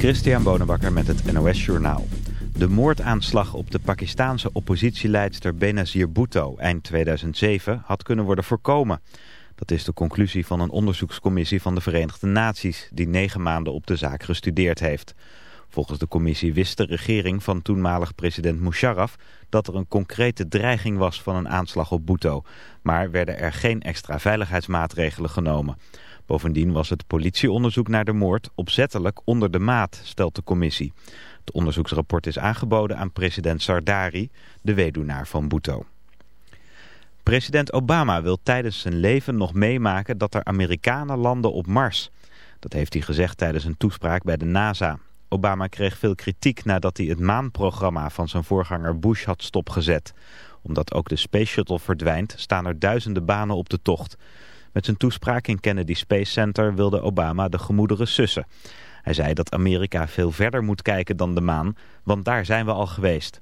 Christian Bonenbakker met het NOS Journaal. De moordaanslag op de Pakistaanse oppositieleidster Benazir Bhutto eind 2007 had kunnen worden voorkomen. Dat is de conclusie van een onderzoekscommissie van de Verenigde Naties... die negen maanden op de zaak gestudeerd heeft. Volgens de commissie wist de regering van toenmalig president Musharraf... dat er een concrete dreiging was van een aanslag op Bhutto. Maar werden er geen extra veiligheidsmaatregelen genomen... Bovendien was het politieonderzoek naar de moord opzettelijk onder de maat, stelt de commissie. Het onderzoeksrapport is aangeboden aan president Sardari, de weduwnaar van Bhutto. President Obama wil tijdens zijn leven nog meemaken dat er Amerikanen landen op Mars. Dat heeft hij gezegd tijdens een toespraak bij de NASA. Obama kreeg veel kritiek nadat hij het maanprogramma van zijn voorganger Bush had stopgezet. Omdat ook de Space Shuttle verdwijnt, staan er duizenden banen op de tocht. Met zijn toespraak in Kennedy Space Center wilde Obama de gemoederen sussen. Hij zei dat Amerika veel verder moet kijken dan de maan, want daar zijn we al geweest.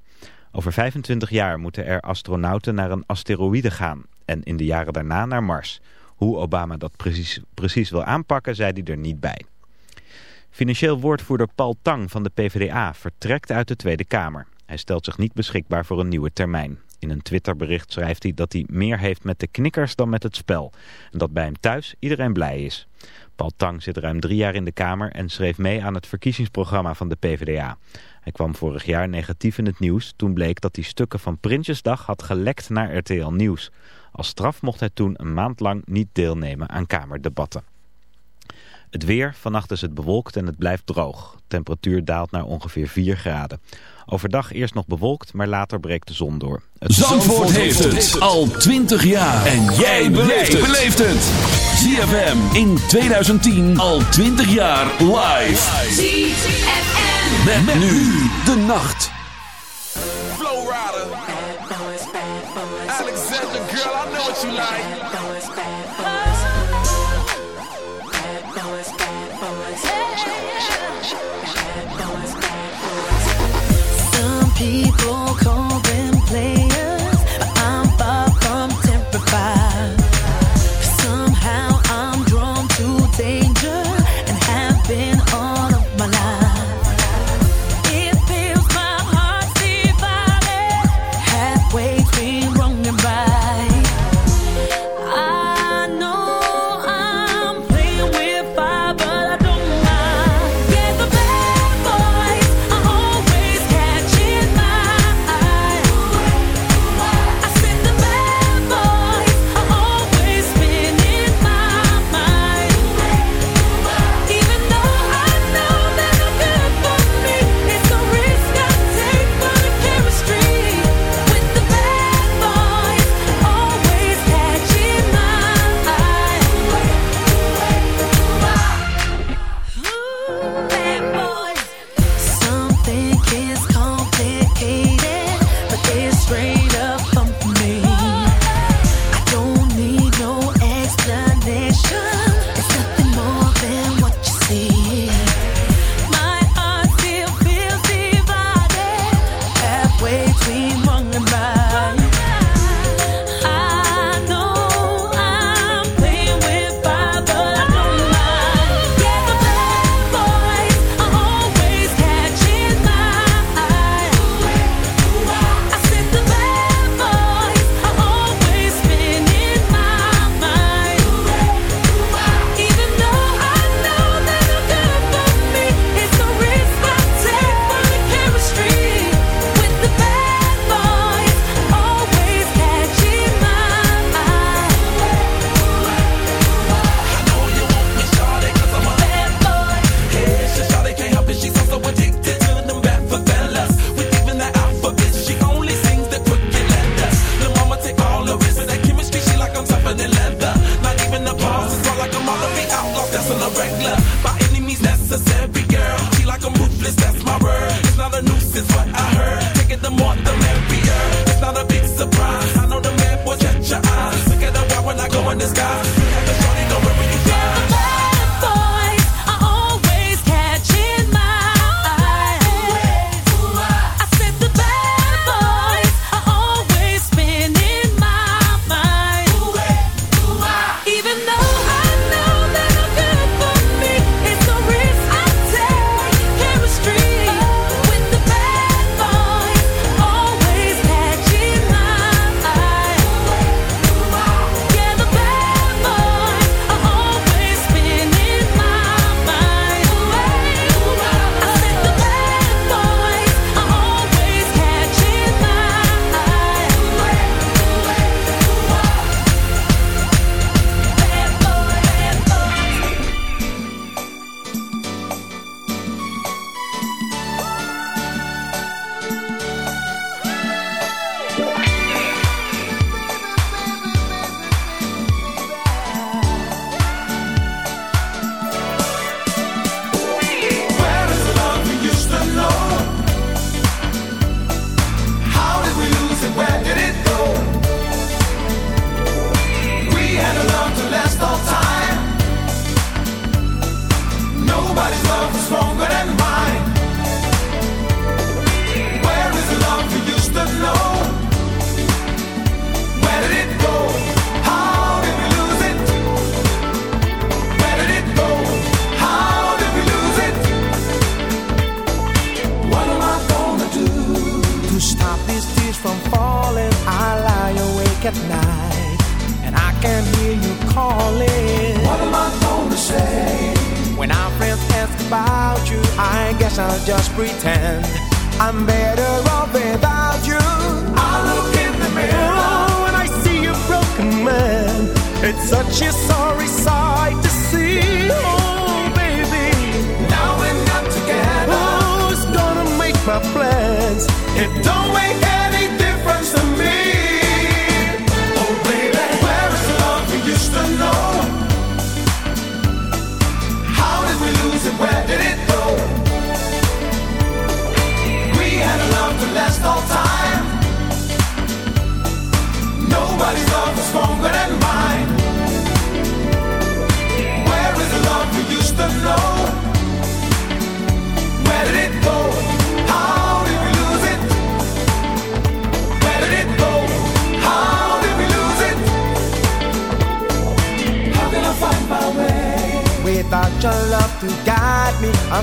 Over 25 jaar moeten er astronauten naar een asteroïde gaan en in de jaren daarna naar Mars. Hoe Obama dat precies, precies wil aanpakken, zei hij er niet bij. Financieel woordvoerder Paul Tang van de PvdA vertrekt uit de Tweede Kamer. Hij stelt zich niet beschikbaar voor een nieuwe termijn. In een Twitterbericht schrijft hij dat hij meer heeft met de knikkers dan met het spel. En dat bij hem thuis iedereen blij is. Paul Tang zit ruim drie jaar in de Kamer en schreef mee aan het verkiezingsprogramma van de PvdA. Hij kwam vorig jaar negatief in het nieuws. Toen bleek dat hij stukken van Prinsjesdag had gelekt naar RTL Nieuws. Als straf mocht hij toen een maand lang niet deelnemen aan Kamerdebatten. Het weer, vannacht is het bewolkt en het blijft droog. temperatuur daalt naar ongeveer 4 graden. Overdag eerst nog bewolkt, maar later breekt de zon door. Het Zandvoort, heeft het al 20 jaar. En jij beleeft het. ZFM in 2010 al 20 jaar live. ZFM. Met, nu de nacht. Flow Rider. Alexander, girl, I know what you like.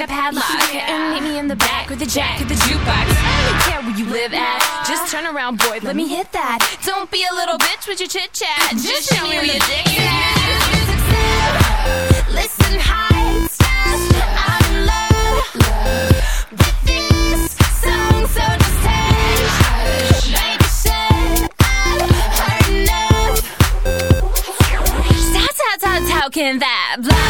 Like a padlock. And meet me in the back with the jack of the jukebox. I don't care where you live at. Just turn around, boy. Let me hit that. Don't be a little bitch with your chit chat. Just show me where your dick is. Listen, high stars. I'm in love with this song, so just hush. Baby said I've heard enough. Stop, stop, stop talking that blah, blah,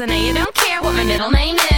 I know you don't care what my middle name is.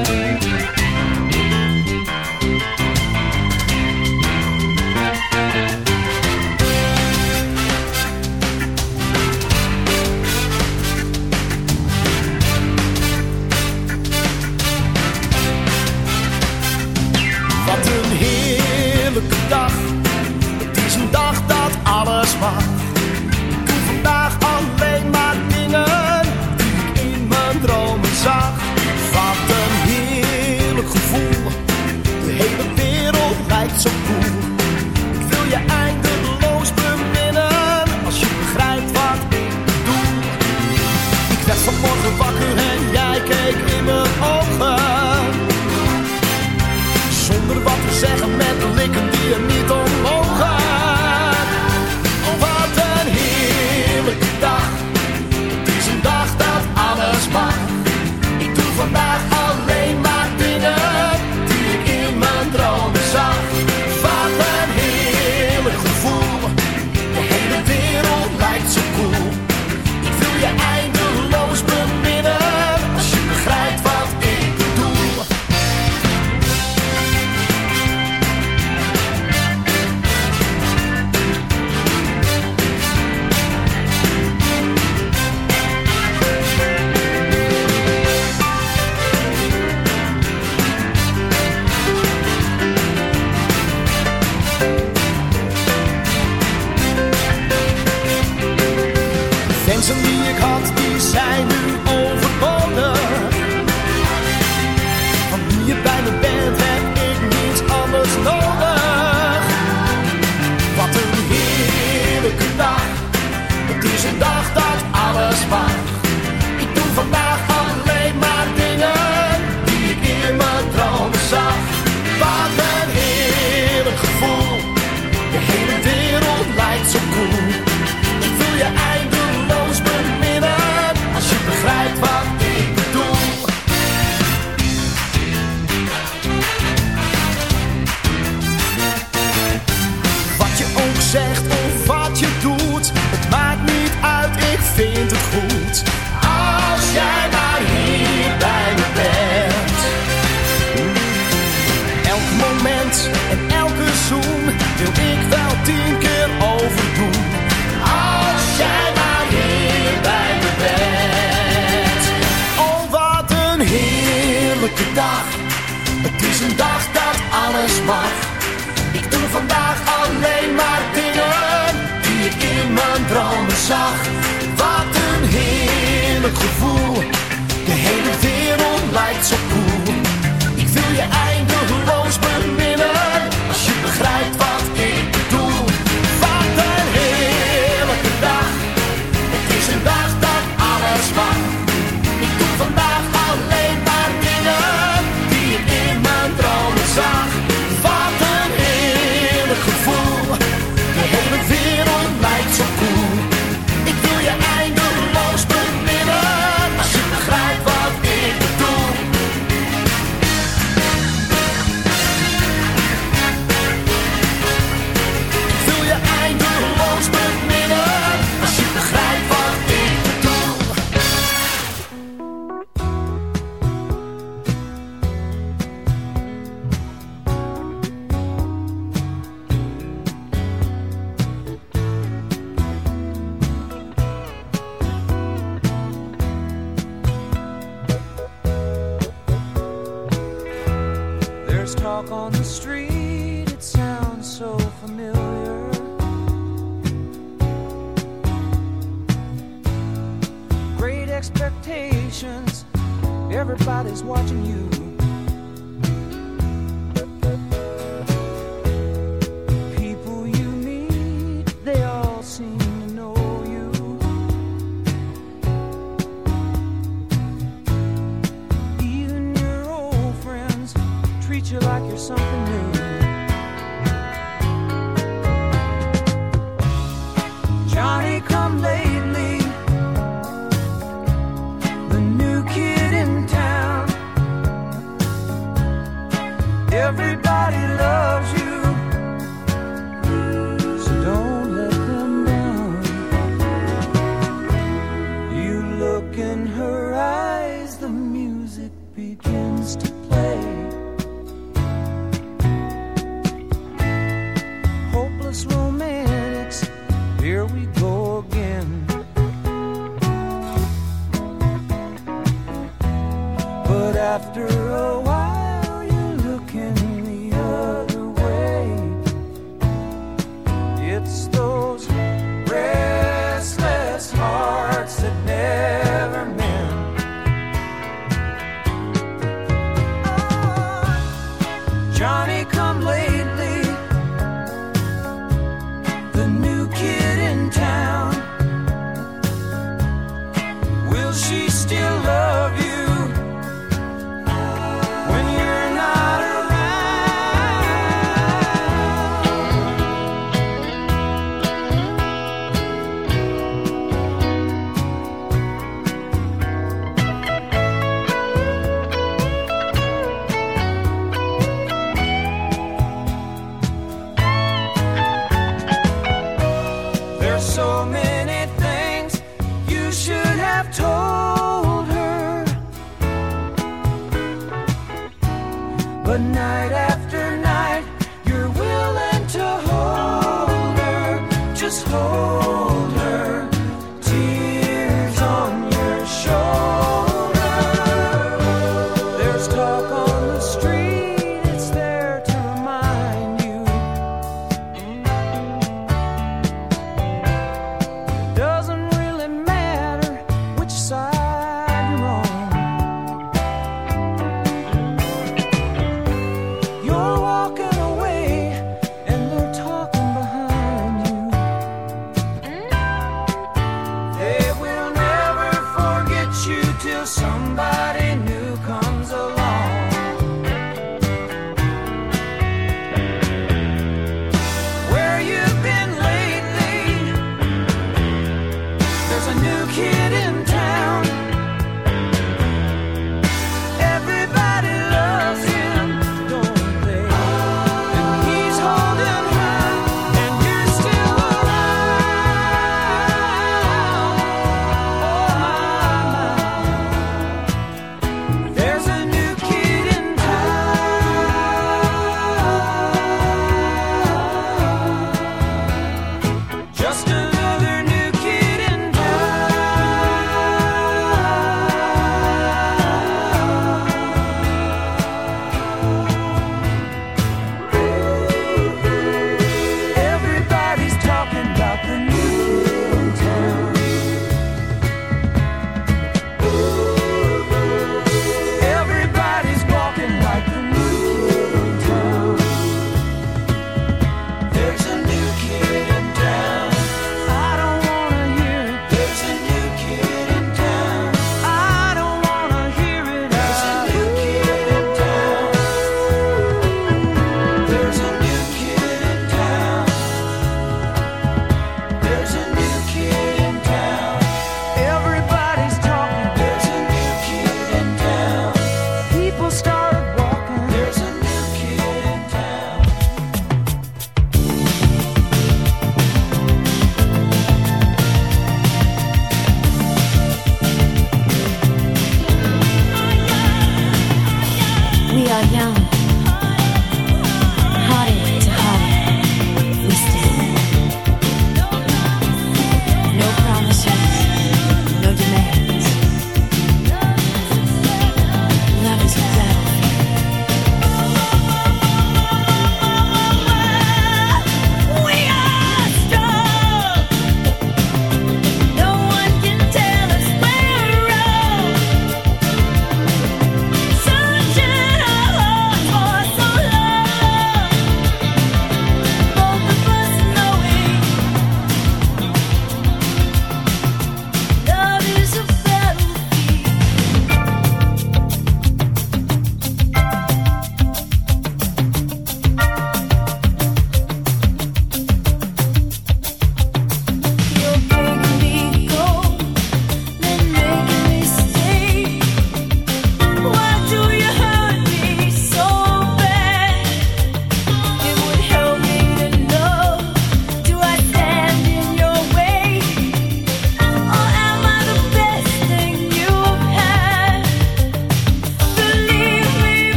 die ik had, die zijn nu overbodig. Van wie je bij me bent, heb ik niets anders nodig. Wat een heerlijke dag, het is een dag alleen maar dingen die ik in mijn dromen zag. Wat een heerlijk gevoel, de hele wereld lijkt zo koel. Ik wil je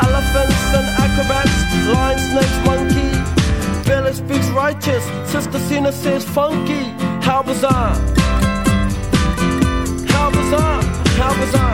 Elephants and acrobats, lion, snakes, monkey. Billy speaks righteous, Sister Cena says funky. How bizarre! How bizarre! How bizarre!